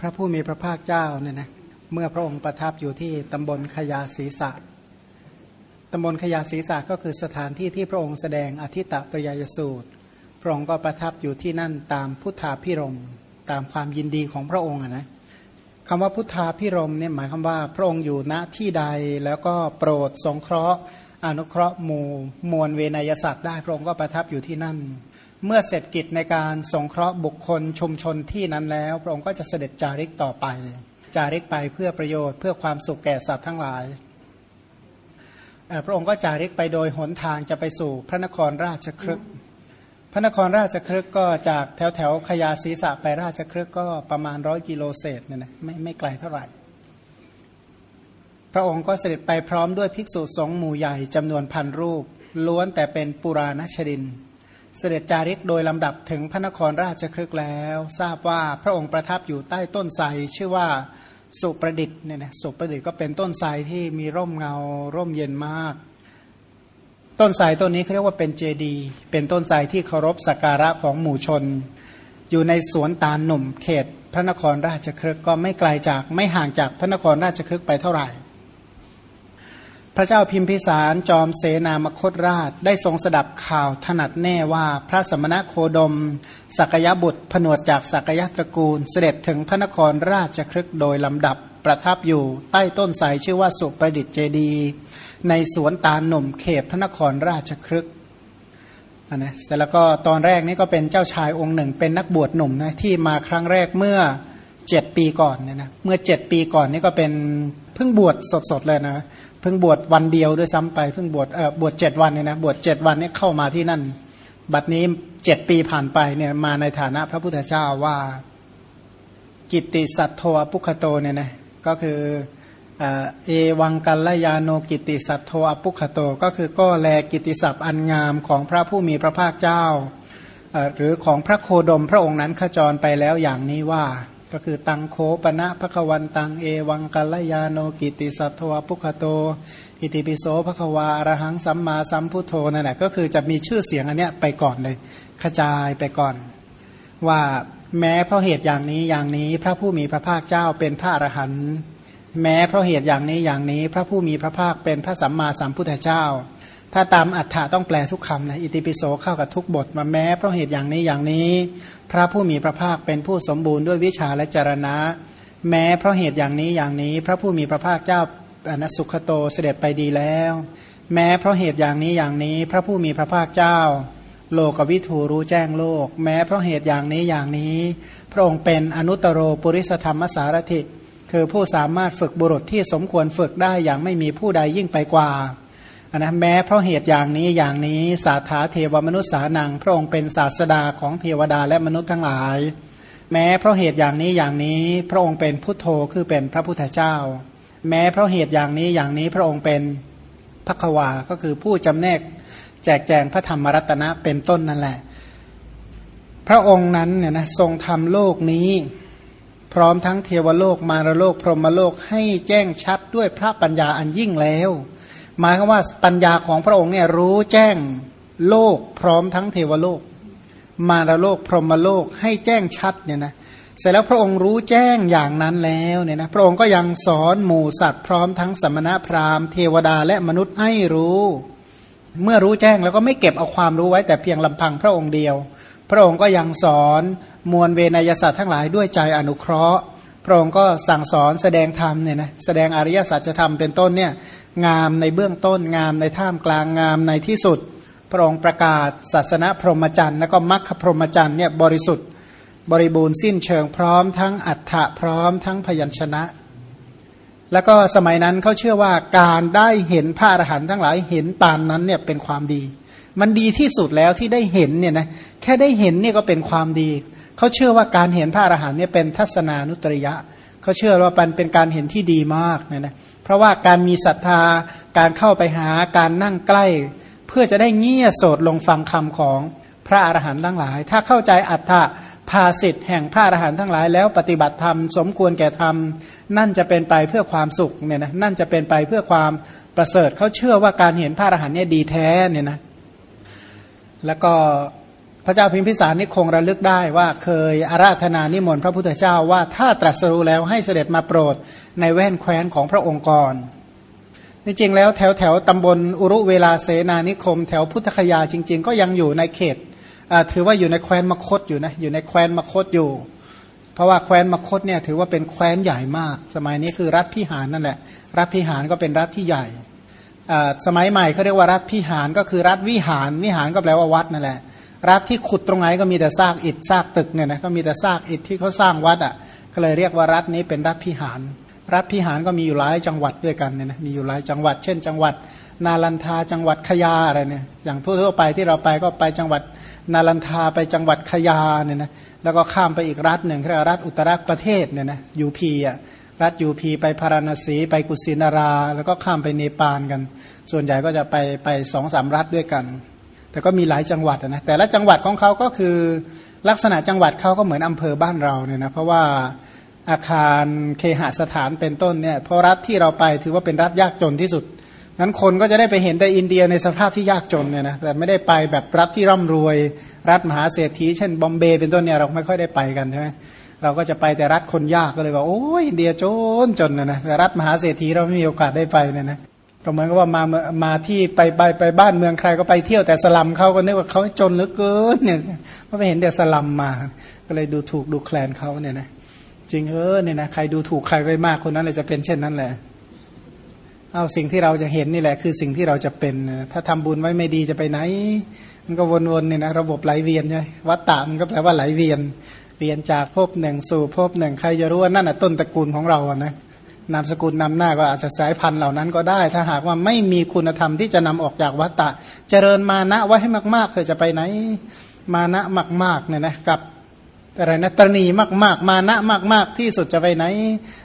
พระผู้มีพระภาคเจ้าเนี่ยนะเมื่อพระองค์ประทับอยู่ที่ตำบลขยาศีสะตำบลขยาศีสะก็คือสถานที่ที่พระองค์แสดงอธิตะปริยยสูตร พระองค์ก็ประทับอยู่ที่นั่นตามพุทธาพิรมตามความยินดีของพระองค์นะคำว่าพุทธาพิรมเนี่ยหมายความว่าพระองค์อยู่ณที่ใดแล้วก็โปรดสงเคราะห์ อนุเคราะห์หมู่มวลเวนยศัตร์ได้พระองค์ก็ประทับอยู่ที่นั่น เมื่อเสร็จกิจในการสงเคราะห์บุคคลชุมชนที่นั้นแล้ว พระองค์ก็จะเสด็จจาริกต่อไป จาริกไปเพื่อประโยชน์เพื่อความสุขแก่สัตว์ทั้งหลาย พระองค์ก็จาริกไปโดยหนทางจะไปสู่พระนครราชครึกพระนครราชครึกก็จากแถวแถวขยาศีสะไปราชครึกก็ประมาณร้อยกิโลเศษเนี่ยนะไม่ไม่ไกลเท่าไหร่ พระองค์ก็เสด็จไปพร้อมด้วยภิกษุสงฆ์หมู่ใหญ่จำนวนพันรูป ล้วนแต่เป็นปุราณชดิน เสด็จจาริกโดยลำดับถึงพระนครราชครึกแล้ว ทราบว่าพระองค์ประทับอยู่ใต้ต้นไทรชื่อว่าสุประดิษฐ์เนี่ยนะสุประดิษฐ์ก็เป็นต้นไทรที่มีร่มเงาร่มเย็นมาก ต้นไทรต้นนี้เขาเรียกว่าเป็นเจดี เป็นต้นไทรที่เคารพสักการะของหมู่ชน อยู่ในสวนตาลหนุ่มเขต พระนครราชครึกก็ไม่ไกลจากไม่ห่างจากพระนครราชครึกไปเท่าไหร่ พระเจ้าพิมพิสารจอมเสนามคตราช ได้ทรงสดับข่าวถนัดแน่ว่าพระสมณโคดม สักยบุตรผนวดจากสักยตระกูล เสด็จถึงพระนครราชครึกโดยลำดับประทับอยู่ใต้ต้นไทรชื่อว่าสุประดิษฐ์เจดี ในสวนตาลหนุ่มเขตพระนครราชครึกนนะเสร็จแล้วก็ตอนแรกนี่ก็เป็นเจ้าชายองค์หนึ่ง เป็นนักบวชหนุ่มนะที่มาครั้งแรกเมื่อเจ็ดปีก่อนเนี่ยนะเมื่อเจ็ดปีก่อนนี่ก็เป็นเพิ่งบวชสดๆเลยนะ เพิ่งบวชวันเดียวด้วยซ้ำไปเพิ่งบวชเออบวชเจ็ดวันเนี่ยนะบวชเจ็ดวันนี่เข้ามาที่นั่น บัดนี้เจ็ดปีผ่านไปเนี่ยมาในฐานะพระพุทธเจ้าว่ากิตติสัตโทอปุคโตเนี่ยนะก็คือเอวังกัลยาโนกิติสัตโทอปุคโต ก็คือก็แลกิติศัพท์อันงามของพระผู้มีพระภาคเจ้า หรือของพระโคดมพระองค์นั้นขจรไปแล้วอย่างนี้ว่า ก็คือตังโคปณะพระควันตังเอวังกัลยาโนกิติสัตโทอปุคโต อิติปิโสพระควาอรหังสัมมาสัมพุทโธนั่นแหละก็คือจะมีชื่อเสียงอันเนี้ยไปก่อนเลยขจายไปก่อน ว่าแม้เพราะเหตุอย่างนี้อย่างนี้พระผู้มีพระภาคเจ้าเป็นพระอรหันต์แม้เพราะเหตุอย่างนี้อย่างนี้ พระผู้มีพระภาคเป็นพระสัมมาสัมพุทธเจ้า ถ้าตามอัฏฐะต้องแปลทุกคำนะอิติปิโสเข้ากับทุกบทมาแม้เพราะเหตุอย่างนี้อย่างนี้ พระผู้มีพระภาคเป็นผู้สมบูรณ์ด้วยวิชาและจรณะ แม้เพราะเหตุอย่างนี้อย่างนี้ พระผู้มีพระภาคเจ้าอนสุขโตเสด็จไปดีแล้ว แม้เพราะเหตุอย่างนี้อย่างนี้ พระผู้มีพระภาคเจ้า โลกวิถูรู้แจ้งโลก แม้เพราะเหตุอย่างนี้อย่างนี้ พระองค์เป็นอนุตตรโรปุริสธรรมสารถิคือผู้สามารถฝึกบุรุษที่สมควรฝึกได้อย่างไม่มีผู้ใดยิ่งไปกว่า นะแม้เพราะเหตุอย่างนี้อย่างนี้สาธาเทวมนุษย์สานัง พระองค์เป็นศาสดาของเทวดาและมนุษย์ทั้งหลาย แม้เพราะเหตุอย่างนี้อย่างนี้ พระองค์เป็นพุทโธคือเป็นพระพุทธเจ้า แม้เพราะเหตุอย่างนี้อย่างนี้พระองค์เป็นพักวาก็คือผู้จำแนกแจกแจงพระธรรมรัตนะเป็นต้นนั่นแหละ พระองค์นั้นเนี่ยนะทรงทำโลกนี้ พร้อมทั้งเทวโลกมารโลกพรหมโลกให้แจ้งชัดด้วยพระปัญญาอันยิ่งแล้ว หมายความว่าปัญญาของพระองค์เนี่ยรู้แจ้งโลกพร้อมทั้งเทวโลก มารโลกพรหมโลกให้แจ้งชัดเนี่ยนะเสร็จแล้วพระองค์รู้แจ้งอย่างนั้นแล้วเนี่ยนะพระองค์ก็ยังสอนหมู่สัตว์พร้อมทั้งสมณะพราหมณ์เทวดาและมนุษย์ให้รู้ เมื่อรู้แจ้งแล้วก็ไม่เก็บเอาความรู้ไว้แต่เพียงลำพังพระองค์เดียว พระองค์ก็ยังสอนมวลเวนยศาสตร์ทั้งหลายด้วยใจอนุเคราะห์ พระองค์ก็สั่งสอนแสดงธรรมเนี่ยนะแสดงอริยสัจธรรมเป็นต้นเนี่ย งามในเบื้องต้นงามในท่ามกลางงามในที่สุด พระองค์ประกาศศาสนาพรหมจรรย์แล้วก็มรรคพรหมจรรย์เนี่ยบริสุทธิ์ บริบูรณ์สิ้นเชิงพร้อมทั้งอัฏฐะพร้อมทั้งพยัญชนะ แล้วก็สมัยนั้นเขาเชื่อว่าการได้เห็นพระอรหันต์ทั้งหลายเห็นปานนั้นเนี่ยเป็นความดี มันดีที่สุดแล้วที่ได้เห็นเนี่ยนะแค่ได้เห็นเนี่ยก็เป็นความดีเขาเชื่อว่าการเห็นพระอรหันต์เนี่ยเป็นทัศนานุตริยะเขาเชื่อว่ามันเป็นการเห็นที่ดีมากเนี่ยนะเราะว่าการมีศรัทธาการเข้าไปหาการนั่งใกล้ เพื่อจะได้เงี่ยโสดลงฟังคำของพระอรหันต์ทั้งหลาย ถ้าเข้าใจอัตถะภาสิทธิ์แห่งพระอรหันต์ทั้งหลาย แล้วปฏิบัติธรรมสมควรแก่ธรรม นั่นจะเป็นไปเพื่อความสุขเนี่ยนะนั่นจะเป็นไปเพื่อความประเสริฐเขาเชื่อว่าการเห็นพระอรหันต์เนี่ยดีแท้เนี่ยนะแล้วก็ พระเจ้าพิมพิสารนี่คงระลึกได้ว่าเคยอาราธนานิมนต์พระพุทธเจ้าว่าถ้าตรัสรู้แล้วให้เสด็จมาโปรดในแว่นแคว้นของพระองค์ก่อนจริงแล้วแถวแถวตำบลอุรุเวลาเสนานิคม แถวพุทธคยาจริง ๆ ก็ยังอยู่ในเขตถือว่าอยู่ในแคว้นมคตอยู่นะอยู่ในแคว้นมคตอยู่ เพราะว่าแคว้นมคตเนี่ยถือว่าเป็นแคว้นใหญ่มาก สมัยนี้คือรัฐพิหารนั่นแหละ รัฐพิหารก็เป็นรัฐที่ใหญ่สมัยใหม่เขาเรียกว่ารัฐพิหารก็คือรัฐวิหารวิหารก็แปลว่าวัดนั่นแหละ รัฐที่ขุดตรงไหนก็มีแต่ซากอิฐซากตึกเนี่ยนะก็มีแต่ซากอิฐที่เขาสร้างวัดอะก็เลยเรียกว่ารัฐนี้เป็นรัฐพิหาร รัฐพิหารก็มีอยู่หลายจังหวัดด้วยกันเนี่ยนะมีอยู่หลายจังหวัด เช่น จังหวัดนาลันทาจังหวัดขยาอะไรเนี่ยอย่างทั่วๆไปที่เราไปก็ไปจังหวัดนาลันทาไปจังหวัดขยาเนี่ยนะแล้วก็ข้ามไปอีกรัฐหนึ่งคือรัฐอุตรประเทศเนี่ยนะยูพีอะรัฐยูพีไปพาราณสีไปกุสินารา แล้วก็ข้ามไปเนปาลกัน ส่วนใหญ่ก็จะไปไปสองสามรัฐด้วยกัน แต่ก็มีหลายจังหวัดนะแต่ละจังหวัดของเขาก็คือลักษณะจังหวัดเขาก็เหมือนอำเภอบ้านเราเนี่ยนะเพราะว่าอาคารเคหสถานเป็นต้นเนี่ยเพราะรัฐที่เราไปถือว่าเป็นรัฐยากจนที่สุดนั้นคนก็จะได้ไปเห็นแต่อินเดียในสภาพที่ยากจนเนี่ยนะแต่ไม่ได้ไปแบบรัฐที่ร่ำรวย รัฐมหาเศรษฐีเช่นบอมเบย์เป็นต้นเนี่ยเราไม่ค่อยได้ไปกันใช่ไหมเราก็จะไปแต่รัฐคนยากก็เลยว่าโอ้ยอินเดียจนจนนะนะแต่รัฐมหาเศรษฐีเราไม่มีโอกาสได้ไปเนี่ยนะ ก็เหมือนกับว่ามามาที่ไปไปไปบ้านเมืองใครก็ไปเที่ยวแต่สลัมเขาก็นึกว่าเขาจนเหลือเกินเนี่ยเพราะไปเห็นแต่สลัมมา ก็เลยดูถูกดูแคลนเขาเนี่ยนะจริงเออเนี่ยนะใครดูถูกใครไปมากคนนั้นเลยจะเป็นเช่นนั้นแหละเอาสิ่งที่เราจะเห็นนี่แหละ คือสิ่งที่เราจะเป็น ถ้าทำบุญไว้ไม่ดีจะไปไหน มันก็วนๆเนี่ยนะระบบไหลเวียนใช่วัตตะมันก็แปลว่าไหลเวียนเวียนจากภพหนึ่งสู่ภพหนึ่งใครจะรู้ว่านั่นอะต้นตระกูลของเราอะนะ นามสกุลนำหน้าก็อาจจะสายพันธุ์เหล่านั้นก็ได้ ถ้าหากว่าไม่มีคุณธรรมที่จะนำออกจากวัตตะ เจริญมานะไว้ให้มากๆเคยจะไปไหน มานะมากๆเนี่ยนะกับอะไรนะตรณีมากๆ มานะมาก ๆ ที่สุดจะไปไหน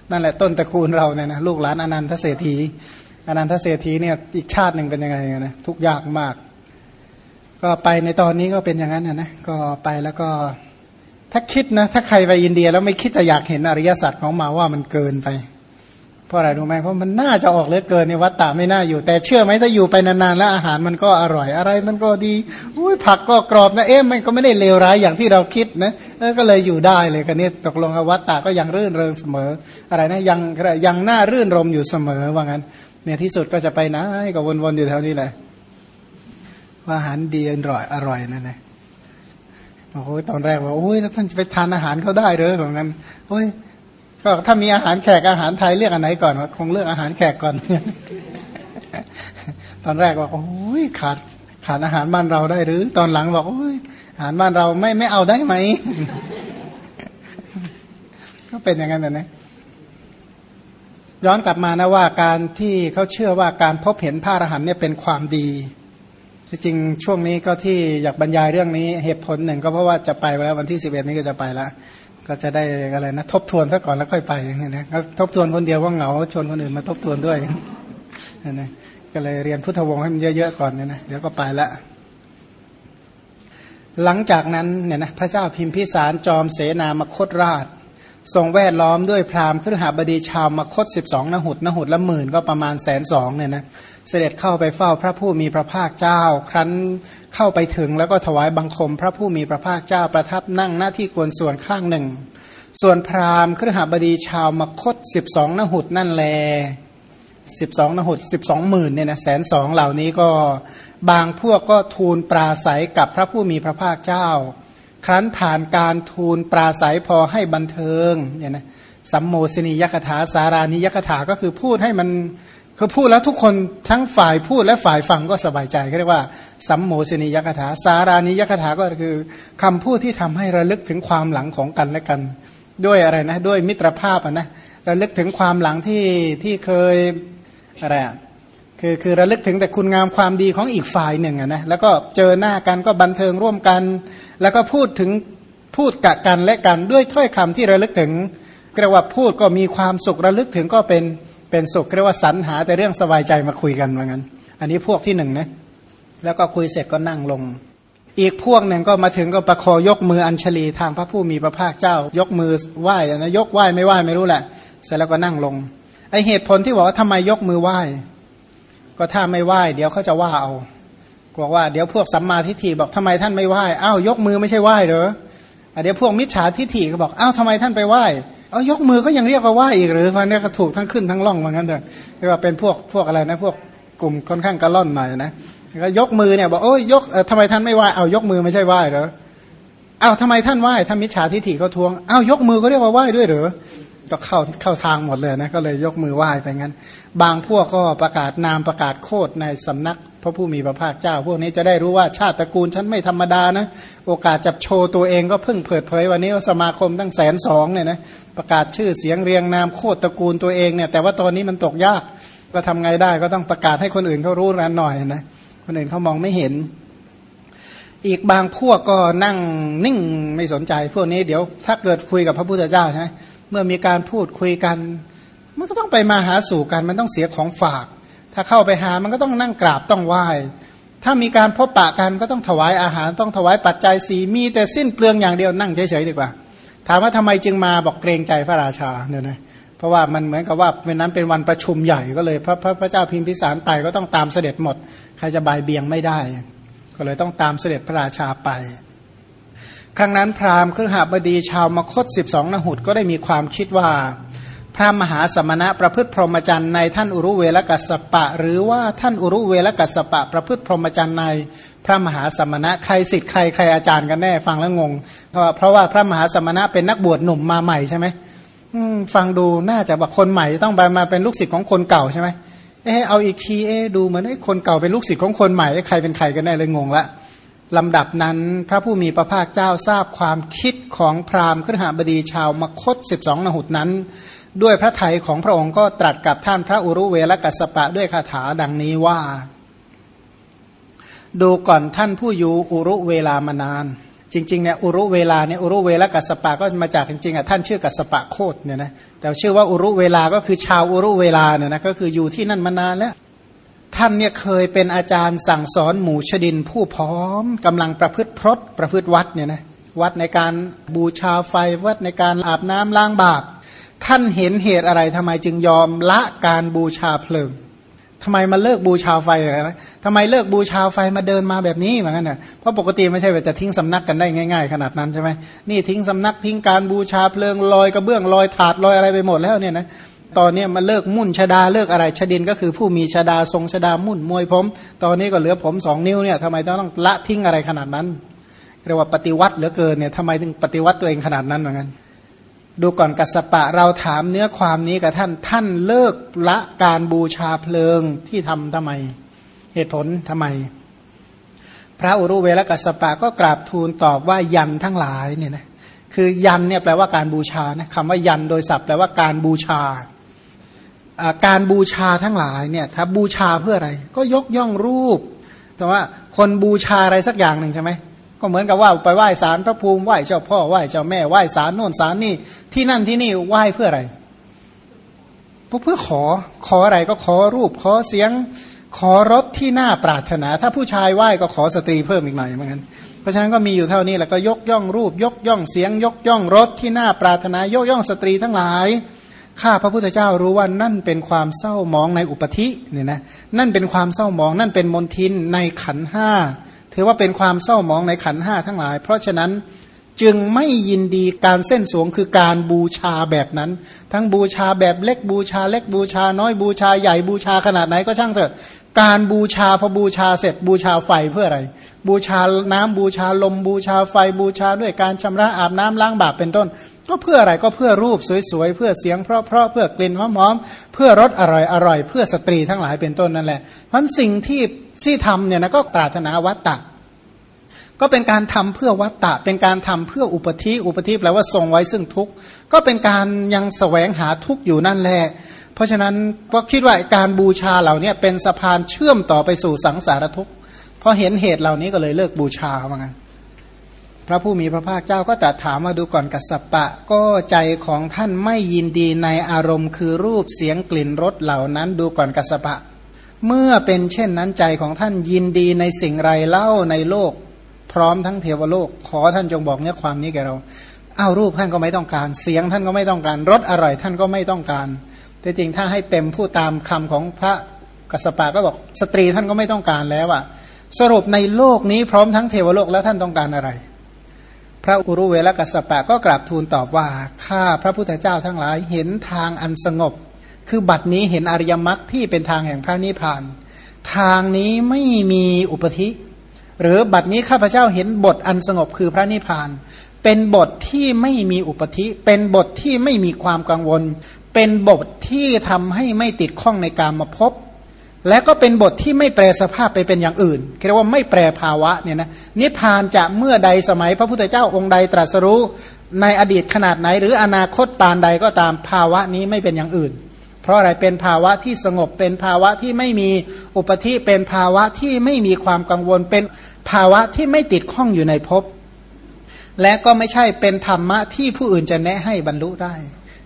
นั่นแหละต้นตระกูลเราเนี่ยนะลูกหลานอนันทเศรษฐีอนันทเศรษฐีเนี่ยอีกชาติหนึ่งเป็นยังไงนะทุกยากมาก ก็ไปในตอนนี้ก็เป็นอย่างนั้นนะนะก็ไปแล้วก็ถ้าคิดนะถ้าใครไปอินเดียแล้วไม่คิดจะอยากเห็นอริยสัจของมาว่ามันเกินไป เพราะอะไรรู้ไหมเพราะมันน่าจะออกเลือเกินในวัดตาไม่น่าอยู่ แต่เชื่อไหมถ้าอยู่ไปนานๆแล้วอาหารมันก็อร่อยอะไร มันก็ดีอุ้ยผักก็กรอบนะเอ๊ะมันก็ไม่ได้เลวร้ายอย่างที่เราคิดนะก็เลยอยู่ได้เลยกันนี้ตกลงวัดตาก็ยังรื่นเริงเสมอ อะไรนะยังยังน่ารื่นรมอยู่เสมอว่างั้นเนี่ยที่สุดก็จะไปนะก็วนๆอยู่แถวนี้แหละว่าอาหารดีอร่อยอร่อยนั่นแหละโอ้โหตอนแรกว่าโอ้ยท่านจะไปทานอาหารเขาได้เลยแบบนั้นโอ้ย ก็ถ้ามีอาหารแขกอาหารไทยเลือกอันไหนก่อนคงเลือกอาหารแขกก่อน ตอนแรกบอกโอ้ยขาดขาดอาหารบ้านเราได้หรือ ตอนหลังบอกโอ้ยอาหารบ้านเราไม่ไม่เอาได้ไหมก็เป็นอย่างนั้นนะย้อนกลับมานะว่าการที่เขาเชื่อว่าการพบเห็นพระอรหันต์เนี่ยเป็นความดีจริงช่วงนี้ก็ที่อยากบรรยายเรื่องนี้เหตุผลหนึ่งก็เพราะว่าจะไปแล้ววันที่สิบเอ็ดนี้ก็จะไปแล้ว ก็จะได้อะไรนะ ทบทวนซะก่อนแล้วค่อยไปอย่างนี้นะทบทวนคนเดียวก็เหงาชวนคนอื่นมาทบทวนด้วยนะก็เลยเรียนพุทธวงศ์ให้มันเยอะๆก่อนเนี่ยนะเดี๋ยวก็ไปละหลังจากนั้นเนี่ยนะพระเจ้าพิมพิสารจอมเสนามคตราช ทรงแวดล้อมด้วยพราหมณ์ครหบดีชาวมคตสิบสองนหุดนหุดละหมื่นก็ประมาณแสนสองเนี่ยนะ เสด็จเข้าไปเฝ้าพระผู้มีพระภาคเจ้า ครั้นเข้าไปถึงแล้วก็ถวายบังคม พระผู้มีพระภาคเจ้าประทับนั่งหน้าที่ควรส่วนข้างหนึ่ง ส่วนพราหมณ์ครหบดีชาวมคตสิบสองนหุดนั่นแลสิบสองนหุดสิบสองหมื่นเนี่ยนะแสนสองเหล่านี้ก็บางพวกก็ทูลปราศัยกับพระผู้มีพระภาคเจ้า ครั้นผ่านการทูลปราศัยพอให้บันเทิงเนี่ยนะสัมโมสนียกถาสารานิยกถาก็คือพูดให้มัน คือพูดแล้วทุกคนทั้งฝ่ายพูดและฝ่ายฟังก็สบายใจเขาเรียกว่า สัมโมสนิยกถา สารานิยกถาก็คือคำพูดที่ทำให้ระลึกถึงความหลังของกันและกัน ด้วยอะไรนะ ด้วยมิตรภาพอะนะระลึกถึงความหลังที่ที่เคยอะไรอะคือคือระลึกถึงแต่คุณงามความดีของอีกฝ่ายหนึ่งอะนะแล้วก็เจอหน้ากันก็บันเทิงร่วมกัน แล้วก็พูดถึงพูดกะกันและกันด้วยถ้อยคำที่ระลึกถึงเรียกว่าพูดก็มีความสุขระลึกถึงก็เป็น เป็นสุขเรียกว่าสรรหาแต่เรื่องสบายใจมาคุยกันเหมือนกันอันนี้พวกที่หนึ่งนะแล้วก็คุยเสร็จก็นั่งลง อีกพวกหนึ่งก็มาถึงก็ประคอยกมืออัญชลีทางพระผู้มีพระภาคเจ้า ยกมือไหว้นะยกไหว้ไม่ไหว้ไม่รู้แหละ เสร็จแล้วก็นั่งลงไอเหตุผลที่บอกว่าทำไมยกมือไหว้ ก็ถ้าไม่ไหว้ เดี๋ยวเขาจะว่าเอาบอกว่าเดี๋ยวพวกสัมมาทิฏฐิบอกทำไมท่านไม่ไหว้อ้าวยกมือไม่ใช่ไหว้เหรออะเดี๋ยวพวกมิจฉาทิฏฐิก็บอกอ้าวทำไมท่านไปไหว้ เอายกมือก็ยังเรียกว่าไหวอีกหรือมันนี่ก็ถูกทั้งขึ้นทั้งล่องเหมือนกันเถอะเรียกว่าเป็นพวกพวกอะไรนะ พวกกลุ่มค่อนข้างกระล่อนหน่อยนะก็ยกมือเนี่ยบอกโอ้ยยกทำไมท่านไม่ไหวเอายกมือไม่ใช่ไหวเหรอเอ้าทำไมท่านไหว้ถ้ามิจฉาทิฏฐิเขาทวงเอ้ายกมือก็เรียกว่าไหวด้วยเหรอก็เข้าเข้าทางหมดเลยนะก็เลยยกมือไหว้ไปงั้น บางพวกก็ประกาศนามประกาศโคดในสำนัก พระผู้มีพระภาคเจ้า พวกนี้จะได้รู้ว่าชาติตระกูลฉันไม่ธรรมดานะ โอกาสจับโชว์ตัวเองก็เพิ่งเปิดเผยวันนี้ว่าสมาคมตั้งแสนสองเนี่ยนะประกาศชื่อเสียงเรียงนามโคดตระกูลตัวเองเนี่ยแต่ว่าตอนนี้มันตกยากก็ทำไงได้ก็ต้องประกาศให้คนอื่นเขารู้กันหน่อยนะคนอื่นเขามองไม่เห็น อีกบางพวกก็นั่งนิ่งไม่สนใจ พวกนี้เดี๋ยวถ้าเกิดคุยกับพระพุทธเจ้าใช่ไหมเมื่อมีการพูดคุยกัน มันก็ต้องไปมาหาสู่กัน มันต้องเสียของฝาก ถ้าเข้าไปหามันก็ต้องนั่งกราบต้องไหว้ ถ้ามีการพบปะกันก็ต้องถวายอาหารต้องถวายปัจจัยสีมีแต่สิ้นเปลืองอย่างเดียวนั่งเฉยๆดีกว่า ถามว่าทำไมจึงมาบอกเกรงใจพระราชาเนี่ยนะเพราะว่ามันเหมือนกับว่าเป็นนั้นเป็นวันประชุมใหญ่ก็เลยพระพระพระเจ้าพิมพิสารไปก็ต้องตามเสด็จหมด ใครจะบายเบียงไม่ได้ ก็เลยต้องตามเสด็จพระราชาไป ครั้งนั้นพราหมณ์ครหบดีชาวมคต12นหุตก็ได้มีความคิดว่า พระมหาสมณะประพฤติพรหมจรรย์ในท่านอุรุเวลกัสปะ หรือว่าท่านอุรุเวลกัสปะ ประพฤติพรหมจรรย์ในพระมหาสมณะใครสิทธิ์ใครใครอาจารย์กันแน่ฟังแล้วงงเพราะว่าพระมหาสมณะเป็นนักบวชหนุ่มมาใหม่ใช่ไหมฟังดูน่าจะบอกคนใหม่ต้องไปมาเป็นลูกศิษย์ของคนเก่าใช่ไหมเออเอาอีกทีเออดูเหมือนไอ้คนเก่าเป็นลูกศิษย์ของคนใหม่ใครเป็นใครกันแน่เลยงงละลำดับนั้นพระผู้มีพระภาคเจ้าทราบความคิดของพราหมณ์ขหบดีชาวมคตสิบสองนหุตนั้น ด้วยพระไถยของพระองค์ก็ตรัสกับท่านพระอุรุเวลกัสปะด้วยคาถาดังนี้ว่า ดูก่อนท่านผู้อยู่อุรุเวลามานาน จริงๆเนี่ยอุรุเวลาเนี่ยอุรุเวลกัสปะก็มาจากจริงๆอะท่านชื่อกัสปะโคดเนี่ยนะแต่ชื่อว่าอุรุเวลาก็คือชาวอุรุเวลาเนี่ยนะก็คืออยู่ที่นั่นมานานแล้วท่านเนี่ยเคยเป็นอาจารย์สั่งสอนหมู่ชดินผู้พร้อมกำลังประพฤติพรตประพฤติวัดเนี่ยนะวัดในการบูชาไฟวัดในการอาบน้ำล้างบาป ท่านเห็นเหตุอะไรทำไมจึงยอมละการบูชาเพลิงทำไมมาเลิกบูชาไฟอะไรนะทำไมเลิกบูชาไฟมาเดินมาแบบนี้เหมือนกันเน่ะเพราะปกติไม่ใช่ว่าจะทิ้งสำนักกันได้ง่าย ๆ ขนาดนั้นใช่ไหมนี่ทิ้งสำนักทิ้งการบูชาเพลิงลอยกระเบื้องลอยถาดลอยอะไรไปหมดแล้วเนี่ยนะตอนนี้มาเลิกมุ่นชดาเลิกอะไรชดินก็คือผู้มีชดาทรงชดามุ่นมวยผม ตอนนี้ก็เหลือผมสองนิ้วเนี่ยทำไมต้องละทิ้งอะไรขนาดนั้นเรียกว่าปฏิวัติเหลือเกินเนี่ยทำไมถึงปฏิวัติตัวเองขนาดนั้นเหมือนกัน ดูก่อนกัสปะเราถามเนื้อความนี้กับท่านท่านเลิกละการบูชาเพลิงที่ทำทำไม เหตุผลทำไม พระอุรุเวลกัสปะก็กราบทูลตอบว่ายันทั้งหลายเนี่ยนะคือยันเนี่ยแปลว่าการบูชานะคำว่ายันโดยศัพท์แปลว่าการบูชา การบูชาทั้งหลายเนี่ยถ้าบูชาเพื่ออะไร ก็ยกย่องรูป แต่ว่าคนบูชาอะไรสักอย่างหนึ่งใช่ไหม ก็เหมือนกับว่าไปไหว้ศาลพระภูมิไหว้เจ้าพ่อไหว้เจ้าแม่ไหว้ศาลโน่นศาลนี่ที่นั่นที่นี่ไหว้เพื่ออะไรเพื่อขอขออะไรก็ขอรูปขอเสียง ขอรถที่น่าปรารถนา ถ้าผู้ชายไหว้ก็ขอสตรีเพิ่มอีกหน่อยเหมือนกันเพราะฉะนั้นก็มีอยู่เท่านี้แหละก็ยกย่องรูป ยกย่องเสียง ยกย่องรถที่น่าปรารถนา ยกย่องสตรีทั้งหลายข้าพระพุทธเจ้ารู้ว่านั่นเป็นความเศร้ามองในอุปธิเนี่ยนะนั่นเป็นความเศร้ามองนั่นเป็นมนทินในขันห้า ถือว่าเป็นความเศร้ามองในขันห้าทั้งหลาย เพราะฉะนั้นจึงไม่ยินดีการเส้นสวงคือการบูชาแบบนั้น ทั้งบูชาแบบเล็กบูชาเล็กบูชาน้อยบูชาใหญ่บูชาขนาดไหนก็ช่างเถอะ การบูชาพอบูชาเสร็จบูชาไฟเพื่ออะไร บูชาน้ำบูชาลมบูชาไฟบูชาด้วยการชำระอาบน้ำล้างบาปเป็นต้น ก็เพื่ออะไรก็เพื่อรูปสวยๆเพื่อเสียงเพราะๆเพื่อกลิ่นหอมๆเพื่อรสอร่อยๆเพื่อสตรีทั้งหลายเป็นต้นนั่นแหละเพราะสิ่งที่ ที่ทำเนี่ยนะก็ปรารถนาวัตตะ ก็เป็นการทำเพื่อวัตตะ เป็นการทำเพื่ออุปธิอุปธิแปลว่าทรงไว้ซึ่งทุกข์ก็เป็นการยังแสวงหาทุกข์อยู่นั่นแหละเพราะฉะนั้นก็คิดว่าการบูชาเหล่านี้เป็นสะพานเชื่อมต่อไปสู่สังสารทุกข์เพราะเห็นเหตุเหล่านี้ก็เลยเลิกบูชาว่างั้นพระผู้มีพระภาคเจ้าก็ตรัสถามมาดูก่อนกัสสปะ ก็ใจของท่านไม่ยินดีในอารมณ์คือรูปเสียงกลิ่นรสเหล่านั้นดูก่อนกัสสปะ เมื่อเป็นเช่นนั้นใจของท่านยินดีในสิ่งไรเล่าในโลก พร้อมทั้งเทวโลก ขอท่านจงบอกเนื้อความนี้แกเราเอารูปท่านก็ไม่ต้องการ เสียงท่านก็ไม่ต้องการรสอร่อยท่านก็ไม่ต้องการ แต่จริงถ้าให้เต็มผู้ตามคำของพระกัสปะก็บอกสตรีท่านก็ไม่ต้องการแล้วอะสรุปในโลกนี้พร้อมทั้งเทวโลกแล้วท่านต้องการอะไร พระอุรุเวลกัสปะก็กราบทูลตอบว่าข้าพระพุทธเจ้าทั้งหลายเห็นทางอันสงบ คือบัดนี้เห็นอริยมรรคที่เป็นทางแห่งพระนิพพาน ทางนี้ไม่มีอุปธิ หรือบัดนี้ข้าพเจ้าเห็นบทอันสงบคือพระนิพพาน เป็นบทที่ไม่มีอุปธิ เป็นบทที่ไม่มีความกังวล เป็นบทที่ทำให้ไม่ติดข้องในการมาพบ และก็เป็นบทที่ไม่แปรสภาพไปเป็นอย่างอื่นเรียกว่าไม่แปรภาวะเนี่ยนะนิพพานจะเมื่อใดสมัยพระพุทธเจ้าองค์ใดตรัสรู้ในอดีตขนาดไหน หรืออนาคตปานใดก็ตามภาวะนี้ไม่เป็นอย่างอื่น เพราะอะไรเป็นภาวะที่สงบเป็นภาวะที่ไม่มีอุปธิเป็นภาวะที่ไม่มีความกังวล เป็นภาวะที่ไม่ติดข้องอยู่ในภพและก็ไม่ใช่เป็นธรรมะที่ผู้อื่นจะแนะให้บรรลุได้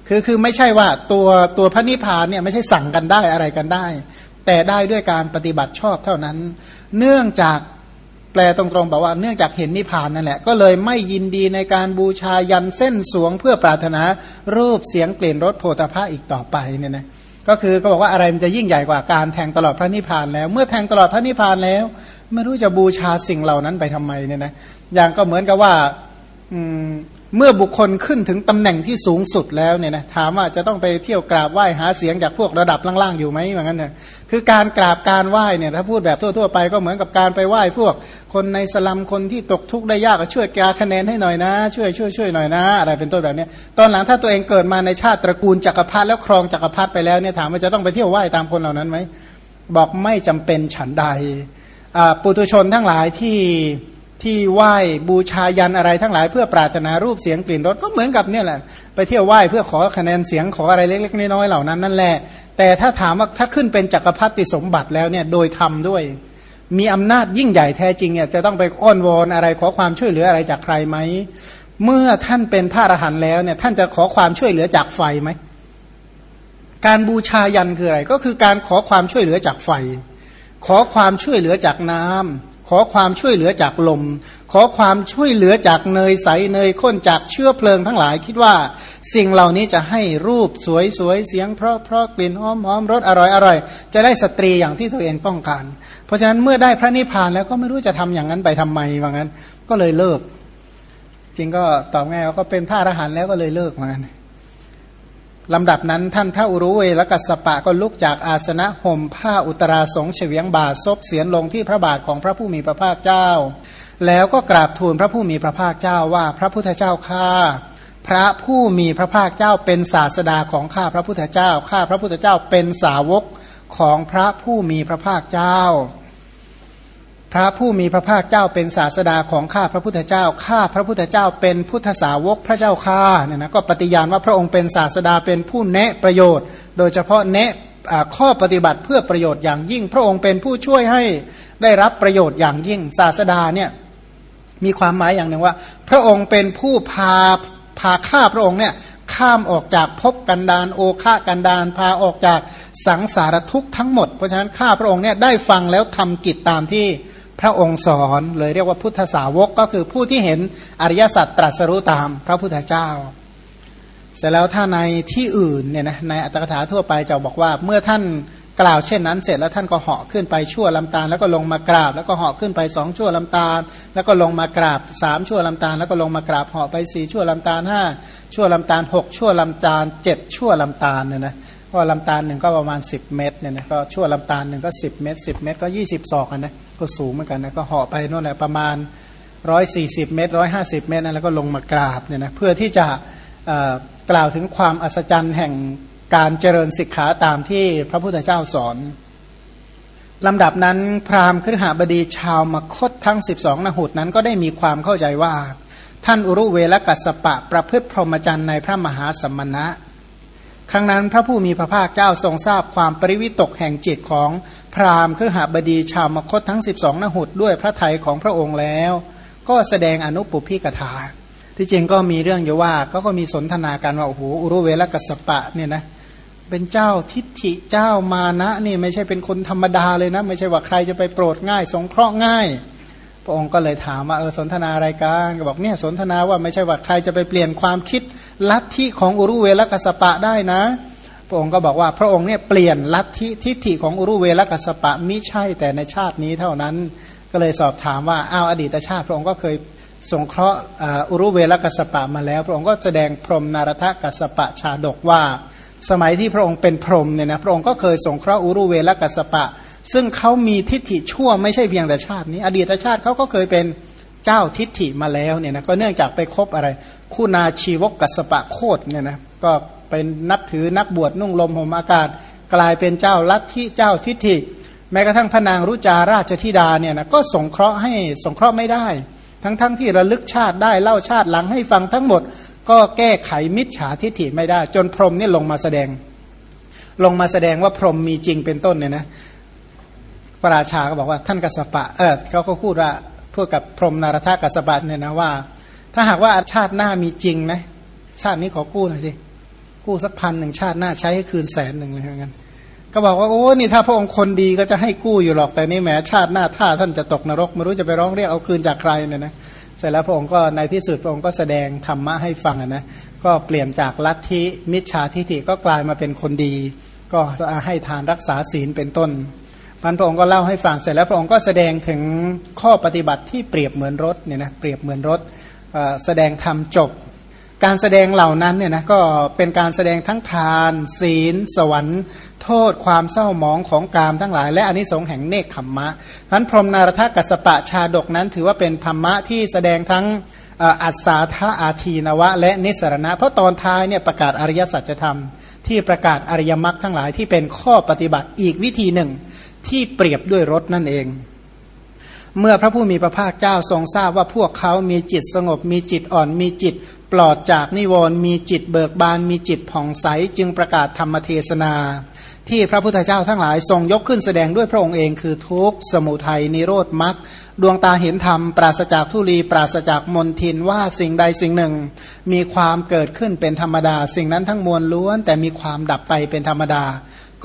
คือคือไม่ใช่ว่าตัวตัวพระนิพพานเนี่ยไม่ใช่สั่งกันได้อะไรกันได้ แต่ได้ด้วยการปฏิบัติชอบเท่านั้น เนื่องจาก ลตรงๆบอกว่าเนื่องจากเห็นนิพพานนั่นแหละ ก็เลยไม่ยินดีในการบูชายันเส้นสวงเพื่อปรารถนารูปเสียงเปลี่ยนรสโพธาภะอีกต่อไปเนี่ยนะก็คือก็บอกว่าอะไรมันจะยิ่งใหญ่กว่าการแทงตลอดพระนิพพานแล้ว เมื่อแทงตลอดพระนิพพานแล้ว ไม่รู้จะบูชาสิ่งเหล่านั้นไปทำไมเนี่ยนะอย่างก็เหมือนกับว่า อืม เมื่อบุคคลขึ้นถึงตำแหน่งที่สูงสุดแล้วเนี่ยนะถามว่าจะต้องไปเที่ยวกราบไหว้หาเสียงจากพวกระดับล่างๆอยู่ไหมอย่างนั้นเนี่ยคือการกราบการไหว้เนี่ยถ้าพูดแบบทั่วๆไปก็เหมือนกับการไปไหว้พวกคนในสลัมคนที่ตกทุกข์ได้ยากก็ช่วยกาคะแนนให้หน่อยนะ ช่วยช่วยช่วยหน่อยนะ อะไรเป็นต้นแบบนี้ตอนหลังถ้าตัวเองเกิดมาในชาติตระกูลจักรพรรดิแล้วครองจักรพรรดิไปแล้วเนี่ยถามว่าจะต้องไปเที่ยวไหว้ตามคนเหล่านั้นไหมบอกไม่จำเป็นฉันใดปุถุชนทั้งหลายที่ ที่ไหว้บูชายันอะไรทั้งหลายเพื่อปรารถนารูปเสียงกลิ่นรสก็เหมือนกับเนี่ยแหละไปเที่ยวไหว้เพื่อขอคะแนนเสียงขออะไรเล็กๆน้อยๆเหล่านั้นนั่นแหละ แต่ถ้าถามว่าถ้าขึ้นเป็นจักรพรรดิสมบัติแล้วเนี่ยโดยทำด้วย มีอำนาจยิ่งใหญ่แท้จริงเนี่ยจะต้องไปอ้อนวอนอะไรขอความช่วยเหลืออะไรจากใครไหมเมื่อท่านเป็นพระอรหันต์แล้วเนี่ยท่านจะขอความช่วยเหลือจากไฟไหมการบูชายันคืออะไร ก็คือการขอความช่วยเหลือจากไฟ ขอความช่วยเหลือจากน้ำ ขอความช่วยเหลือจากลม ขอความช่วยเหลือจากเนยใสเนยข้นจากเชื้อเพลิงทั้งหลาย คิดว่าสิ่งเหล่านี้จะให้รูปสวยสวยเสียง เพราะเพราะกลิ่นหอมหอมรสอร่อยอร่อยจะได้สตรีอย่างที่ตัวเองต้องการ เพราะฉะนั้นเมื่อได้พระนิพพานแล้วก็ไม่รู้จะทำอย่างนั้นไปทำไมว่างั้น ก็เลยเลิก จริงก็ตอบง่ายว่าก็เป็นพระอรหันต์แล้วก็เลยเลิกเหมือนกัน ลำดับนั้นท่านพระอุรุเวลกัสปะก็ลุกจากอาสนะห่มผ้าอุตราสงเฉียงบาทซบเสียนลงที่พระบาทของพระผู้มีพระภาคเจ้า แล้วก็กราบทูลพระผู้มีพระภาคเจ้าว่าพระพุทธเจ้าข้าพระผู้มีพระภาคเจ้าเป็นศาสดาของข้าพระพุทธเจ้าข้าพระพุทธเจ้าเป็นสาวกของพระผู้มีพระภาคเจ้า พระผู้มีพระภาคเจ้าเป็นศาสดาของข้าพระพุทธเจ้า ข้าพระพุทธเจ้าเป็นพุทธสาวกพระเจ้าข้าเนี่ยนะก็ปฏิญาณว่าพระองค์เป็นศาสดาเป็นผู้แนะประโยชน์ โดยเฉพาะแนะข้อปฏิบัติเพื่อประโยชน์อย่างยิ่ง พระองค์เป็นผู้ช่วยให้ได้รับประโยชน์อย่างยิ่ง ศาสดาเนี่ยมีความหมายอย่างหนึ่งว่า พระองค์เป็นผู้พาพาข้าพระองค์เนี่ยข้ามออกจากภพกันดานโอฆากันดานพาออกจากสังสารทุกข์ทั้งหมด เพราะฉะนั้นข้าพระองค์เนี่ยได้ฟังแล้วทำกิจตามที่ พระองค์สอนเลยเรียกว่าพุทธสาวกก็คือผู้ที่เห็นอริยสัจตรัสรู้ตาม พระพุทธเจ้า เสร็จแล้วถ้าในที่อื่นเนี่ยนะในอัตถกถาทั่วไปจะบอกว่าเมื่อท่านกล่าวเช่นนั้นเสร็จแล้วท่านก็เหาะขึ้นไปชั่วลำตาลแล้วก็ลงมากราบ แล้วก็เหาะขึ้นไปสองชั่วลำตาล แล้วก็ลงมากราบสามชั่วลำตาล แล้วก็ลงมากราบเหาะไปสี่ชั่วลำตาลห้าชั่วลำตาลหกชั่วลำตาลเจ็ดชั่วลำตาลเนี่ยนะก็ลำตาลหนึ่งก็ประมาณ10เมตรเนี่ยนะก็ชั่วลำตาลหนึ่งก็10เมตร10เมตรก็20ศอกนะ ก็สูงเหมือนกันนะก็เหาะไปโน่นแหละประมาณ 140 เมตร 150 เมตรนะแล้วก็ลงมากราบเนี่ยนะเพื่อที่จะกล่าวถึงความอัศจรรย์แห่งการเจริญศิกขาตามที่พระพุทธเจ้าสอนลำดับนั้นพราหมณ์ครหบดีชาวมคตทั้ง 12 นหุตนั้นก็ได้มีความเข้าใจว่า ท่านอุรุเวลกัสปะประพฤติพรหมจรรย์ในพระมหาสมณะ ครั้งนั้นพระผู้มีพระภาคเจ้าทรงทราบความปริวิตกแห่งจิตของ รามคือหาบดีชาวมคตทั้ง 12นหุดด้วยพระไทยของพระองค์แล้ว ก็แสดงอนุปุพิกถา ที่จริงก็มีเรื่องอยู่ว่าก็ก็มีสนทนากันว่าโอ้โหอุรุเวลกัสปะเนี่ยนะเป็นเจ้าทิฏฐิเจ้ามานะนี่ไม่ใช่เป็นคนธรรมดาเลยนะ ไม่ใช่ว่าใครจะไปโปรดง่าย สงเคราะห์ง่าย พระองค์ก็เลยถามว่าเออสนทนาอะไรกันก็บอกเนี่ยสนทนาว่าไม่ใช่ว่าใครจะไปเปลี่ยนความคิดลัทธิของอุรุเวลกัสปะได้นะ พระองค์ก็บอกว่าพระองค์เนี่ยเปลี่ยนลัทธิทิฏฐิของอุรุเวลกัสปะมิใช่แต่ในชาตินี้เท่านั้น ก็เลยสอบถามว่าอ้าวอดีตชาติ พระองค์ก็เคยสงเคราะห์อุรุเวลกัสปะมาแล้ว พระองค์ก็แสดงพรหมนารทกัสปะชาดกว่า สมัยที่พระองค์เป็นพรหมเนี่ยนะพระองค์ก็เคยสงเคราะห์อุรุเวลกัสปะ ซึ่งเขามีทิฏฐิชั่วไม่ใช่เพียงแต่ชาตินี้ อดีตชาติเขาก็เคยเป็นเจ้าทิฏฐิมาแล้วเนี่ยนะก็เนื่องจากไปคบอะไรคุณาชีวกกัสปะโคดเนี่ยนะก็ เป็นนับถือนักบวชนุ่งลมห่มอากาศ กลายเป็นเจ้าลัทธิเจ้าทิฏฐิ แม้กระทั่งพนางรุจาราชธิดาเนี่ยนะก็สงเคราะห์ให้สงเคราะห์ไม่ได้ ทั้งๆทที่ระลึกชาติได้เล่าชาติหลังให้ฟังทั้งหมด ก็แก้ไขมิจฉาทิฏฐิไม่ได้ จนพรหมนี่ลงมาแสดง ลงมาแสดงว่าพรหมมีจริงเป็นต้นเนี่ยนะพระราชาก็บอกว่าท่านกัสปะเออเขาก็พูดว่าพูดกับพรหมนารถกัสปะเนี่ยนะว่า ถ้าหากว่าชาติหน้ามีจริงนะชาตินี้ขอกู้หน่อยสิ กู้สักพันหนึ่งชาติหน้าใช้ให้คืนแสนหนึ่งเลยเหมือนกันก็บอกว่าโอ้นี่ถ้าพระองค์คนดีก็จะให้กู้อยู่หรอกแต่นี่แหมชาติหน้าถ้าท่านจะตกนรกไม่รู้จะไปร้องเรียกเอาคืนจากใครเนี่ยนะเสร็จแล้วพระองค์ก็ในที่สุดพระองค์ก็แสดงธรรมะให้ฟังนะก็เปลี่ยนจากลัทธิมิจฉาทิฏฐิก็กลายมาเป็นคนดี ก็ให้ทานรักษาศีลเป็นต้นพันพระองค์ก็เล่าให้ฟังเสร็จแล้วพระองค์ก็แสดงถึงข้อปฏิบัติที่เปรียบเหมือนรถเนี่ยนะเปรียบเหมือนรถแสดงธรรมจบ การแสดงเหล่านั้นเนี่ยนะก็เป็นการแสดงทั้งทาน ศีล สวรรค์ โทษความเศร้าหมองของกามทั้งหลาย และอนนิสงส์แห่งเนคขมมะนั้นพรหมนารถกัสปะชาดกนั้น ถือว่าเป็นธรรมะที่แสดงทั้งอัศาธาอาทีนวะ และนิสรณะ เพราะตอนท้ายเนี่ยประกาศอริยสัจธรรม ที่ประกาศอริยมรรคทั้งหลายที่เป็นข้อปฏิบัติอีกวิธีหนึ่ง ที่เปรียบด้วยรถนั่นเองเมื่อพระผู้มีพระภาคเจ้าทรงทราบว่าพวกเขามีจิตสงบมีจิตอ่อนมีจิต ปลอดจากนิวรณ์มีจิตเบิกบานมีจิตผ่องใสจึงประกาศธรรมเทศนา ที่พระพุทธเจ้าทั้งหลายทรงยกขึ้นแสดงด้วยพระองค์เองคือทุกสมุทัยนิโรธมรรคดวงตาเห็นธรรม ปราศจากทุลี ปราศจากมนทินว่าสิ่งใดสิ่งหนึ่ง มีความเกิดขึ้นเป็นธรรมดา สิ่งนั้นทั้งมวลล้วน แต่มีความดับไปเป็นธรรมดา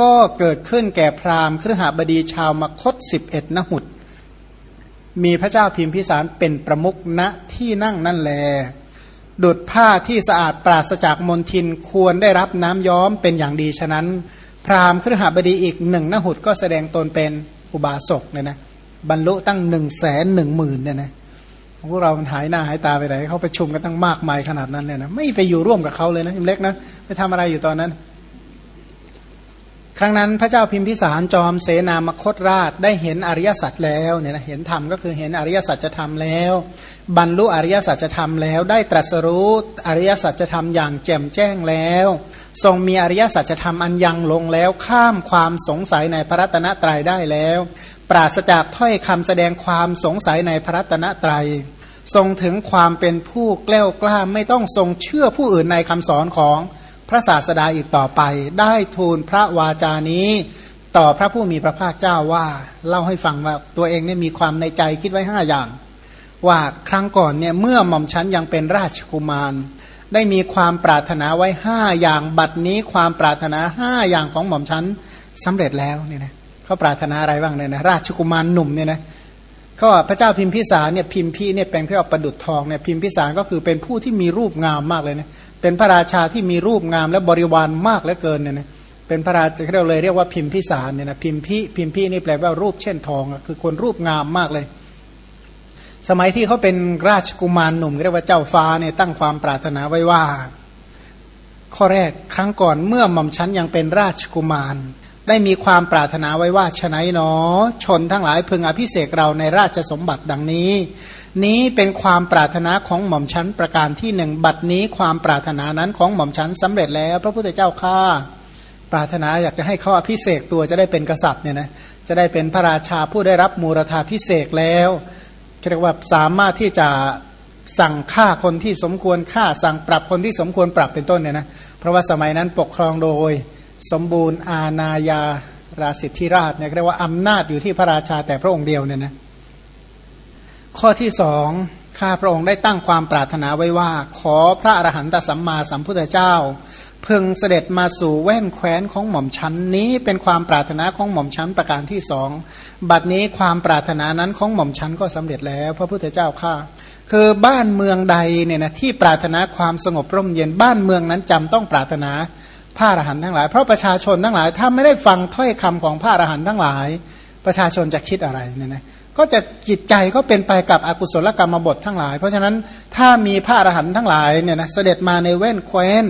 ก็เกิดขึ้นแก่พราหมณ์ครหบดีชาวมคตสิบเอ็ดนหุดมีพระเจ้าพิมพิสารเป็นประมุกณที่นั่งนั่นแล ดุดผ้าที่สะอาดปราศจากมลทินควรได้รับน้ำย้อมเป็นอย่างดีฉะนั้น พราหมณ์ครหบดีอีกหนึ่งนหุดก็แสดงตนเป็นอุบาสกเนี่ยนะบรรลุตั้งหนึ่งแสนหนึ่งหมื่นเนี่ยนะพวกเรามันหายหน้าหายตาไปไหนเขาประชุมกันตั้งมากมายขนาดนั้นเนี่ยนะไม่ไปอยู่ร่วมกับเขาเลยนะเล็กนะไปทำอะไรอยู่ตอนนั้น ครั้งนั้นพระเจ้าพิมพิสารจอมเสนามคตราชได้เห็นอริยสัจแล้วเนี่ยนะเห็นธรรมก็คือเห็นอริยสัจธรรมแล้ว บรรลุอริยสัจธรรมแล้ว ได้ตรัสรู้อริยสัจธรรมอย่างแจ่มแจ้งแล้ว ทรงมีอริยสัจธรรมอันยังลงแล้วข้ามความสงสัยในพระรัตนตรัยได้แล้ว ปราศจากถ้อยคำแสดงความสงสัยในพระรัตนตรัย ทรงถึงความเป็นผู้แกล้วกล้าไม่ต้องทรงเชื่อผู้อื่นในคำสอนของ พระศาสดาอีกต่อไป ได้ทูลพระวาจานี้ต่อพระผู้มีพระภาคเจ้าว่าเล่าให้ฟังว่าตัวเองเนี่ยมีความในใจคิดไว้ห้าอย่าง ว่าครั้งก่อนเนี่ยเมื่อหม่อมชันยังเป็นราชกุมาร ได้มีความปรารถนาไว้ห้าอย่างบัดนี้ความปรารถนาห้าอย่างของหม่อมชันสำเร็จแล้วเนี่ยนะเขาปรารถนาอะไรบ้างเนี่ยนะราชกุมารหนุ่มเนี่ยนะเขาว่าพระเจ้าพิมพิสารเนี่ยพิมพีเนี่ยเป็นเรียกว่าประดุจทองเนี่ยพิมพิสารก็คือเป็นผู้ที่มีรูปงามมากเลยนะ เป็นพระราชาที่มีรูปงามและบริวารมากเหลือเกินเนี่ยนะเป็นพระราชาเราเลยเรียกว่าพิมพิสารเนี่ยนะพิมพิพิมพินี่แปลว่ารูปเช่นทองคือคนรูปงามมากเลย สมัยที่เขาเป็นราชกุมารหนุ่มเรียกว่าเจ้าฟ้าเนี่ยตั้งความปรารถนาไว้ว่า ข้อแรกครั้งก่อนเมื่อหม่อมชั้นยังเป็นราชกุมาร ได้มีความปรารถนาไว้ว่าฉนัยหนอ ชนทั้งหลายพึงอภิเสกเราในราชสมบัติดังนี้ นี้เป็นความปรารถนาของหม่อมชั้นประการที่หนึ่งบัดนี้ความปรารถนานั้นของหม่อมชั้นสำเร็จแล้ว พระพุทธเจ้าข้าปรารถนาอยากจะให้เขาอภิเสกตัวจะได้เป็นกษัตริย์เนี่ยนะจะได้เป็นพระราชาผู้ได้รับมูรธาพิเศษแล้วเรียกว่าสามารถที่จะสั่งฆ่าคนที่สมควรฆ่าสั่งปรับคนที่สมควรปรับเป็นต้นเนี่ยนะเพราะว่าสมัยนั้นปกครองโดย สมบูรณ์ อาณาญาราสิทธิราชเนี่ยเรียกว่าอำนาจอยู่ที่พระราชาแต่พระองค์เดียวเนี่ยนะข้อที่สองข้าพระองค์ได้ตั้งความปรารถนาไว้ว่า ขอพระอรหันตสัมมาสัมพุทธเจ้า พึงเสด็จมาสู่แว่นแคว้นของหม่อมชั้นนี้เป็นความปรารถนาของหม่อมชั้นประการที่สองบัดนี้ความปรารถนานั้นของหม่อมชั้นก็สำเร็จแล้ว พระพุทธเจ้าข้าคือบ้านเมืองใดเนี่ยนะที่ปรารถนาความสงบร่มเย็นบ้านเมืองนั้นจำต้องปรารถนา พระอรหันต์ทั้งหลาย เพราะประชาชนทั้งหลาย ถ้าไม่ได้ฟังถ้อยคำของพระอรหันต์ทั้งหลาย ประชาชนจะคิดอะไรเนี่ยนะก็จะจิตใจก็เป็นไปกับอกุศลกรรมบททั้งหลาย เพราะฉะนั้นถ้ามีพระอรหันต์ทั้งหลายเนี่ยนะเสด็จมาในเว้นแคว้น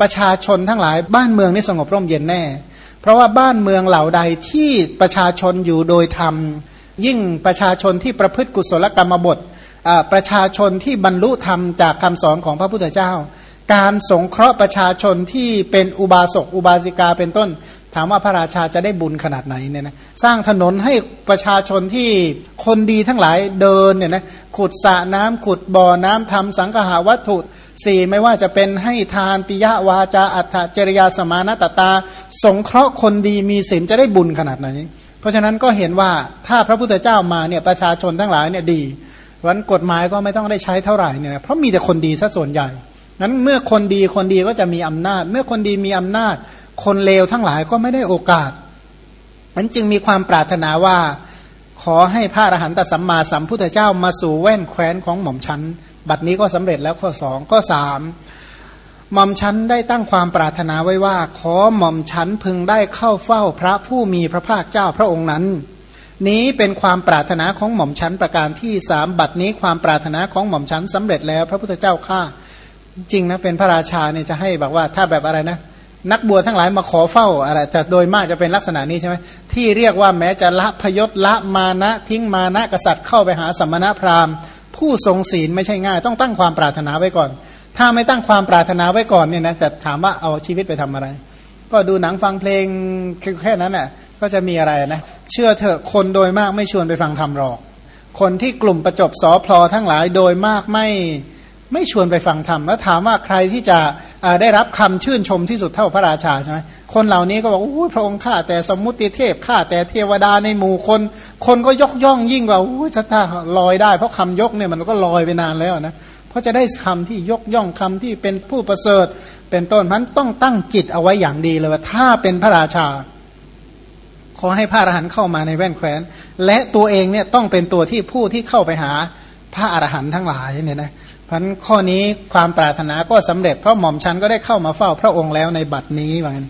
ประชาชนทั้งหลายบ้านเมืองนี่สงบร่มเย็นแน่ เพราะว่าบ้านเมืองเหล่าใดที่ประชาชนอยู่โดยธรรม ยิ่งประชาชนที่ประพฤติกุศลกรรมบทประชาชนที่บรรลุธรรมจากคำสอนของพระพุทธเจ้า การสงเคราะห์ประชาชนที่เป็นอุบาสกอุบาสิกาเป็นต้น ถามว่าพระราชาจะได้บุญขนาดไหนเนี่ยนะสร้างถนนให้ประชาชนที่คนดีทั้งหลายเดินเนี่ยนะขุดสระน้ำขุดบ่อน้ำทำสังหาวัตถุสี่ไม่ว่าจะเป็นให้ทานปิยวาจาอัตถจริยาสมานตตา สงเคราะห์คนดีมีศีลจะได้บุญขนาดไหน เพราะฉะนั้นก็เห็นว่าถ้าพระพุทธเจ้ามาเนี่ยประชาชนทั้งหลายเนี่ยดีวันกฎหมายก็ไม่ต้องได้ใช้เท่าไหร่เนี่ยเพราะมีแต่คนดีซะส่วนใหญ่ นั้นเมื่อคนดีคนดีก็จะมีอำนาจ เมื่อคนดีมีอำนาจ คนเลวทั้งหลายก็ไม่ได้โอกาสมันจึงมีความปรารถนาว่า ขอให้พระอรหันตสัมมาสัมพุทธเจ้ามาสู่แว่นแคว้นของหม่อมชันบัดนี้ก็สำเร็จแล้วข้อสองข้อสามหม่อมชันได้ตั้งความปรารถนาไว้ว่า ขอหม่อมชันพึงได้เข้าเฝ้าพระผู้มีพระภาคเจ้าพระองค์นั้น นี้เป็นความปรารถนาของหม่อมชันประการที่สามบัดนี้ความปรารถนาของหม่อมชันสำเร็จแล้วพระพุทธเจ้าข้า จริงนะเป็นพระราชาเนี่ยจะให้บอกว่าถ้าแบบอะไรนะนักบวชทั้งหลายมาขอเฝ้าอะไรจะโดยมากจะเป็นลักษณะนี้ใช่ไหมที่เรียกว่าแม้จะละพยศละมานะทิ้งมานะกษัตริย์เข้าไปหาสมณพราหมณ์ ผู้ทรงศีลไม่ใช่ง่าย ต้องตั้งความปรารถนาไว้ก่อน ถ้าไม่ตั้งความปรารถนาไว้ก่อนเนี่ยนะจะถามว่าเอาชีวิตไปทำอะไร ก็ดูหนังฟังเพลงแค่นั้นแหละก็จะมีอะไรนะเชื่อเถอะคนโดยมากไม่ชวนไปฟังธรรมหรอก คนที่กลุ่มประจบสอพลอทั้งหลายโดยมากไม่ ไม่ชวนไปฟังธรรมแล้วถามว่าใครที่จะได้รับคำชื่นชมที่สุดเท่าพระราชาใช่ไหมคนเหล่านี้ก็บอกโอ้พระองค์ข้าแต่สมมุติเทพข้าแต่เทวดาในหมู่คน คนก็ยกย่องยิ่งกว่าโอ้ชัตาลอยได้ เพราะคำยกเนี่ยมันก็ลอยไปนานแล้วนะเพราะจะได้คำที่ยกย่องคำที่เป็นผู้ประเสริฐ เป็นต้นมันต้องตั้งจิตเอาไว้อย่างดีเลยว่าถ้าเป็นพระราชา ขอให้พระอรหันต์เข้ามาในแว่นแควนและตัวเองเนี่ยต้องเป็นตัวที่ผู้ที่เข้าไปหาพระอรหันต์ทั้งหลายเนี่ยนะ พันข้อนี้ความปรารถนาก็สำเร็จเพราะหม่อมชันก็ได้เข้ามาเฝ้าพระองค์แล้วในบัดนี้ว่างั้น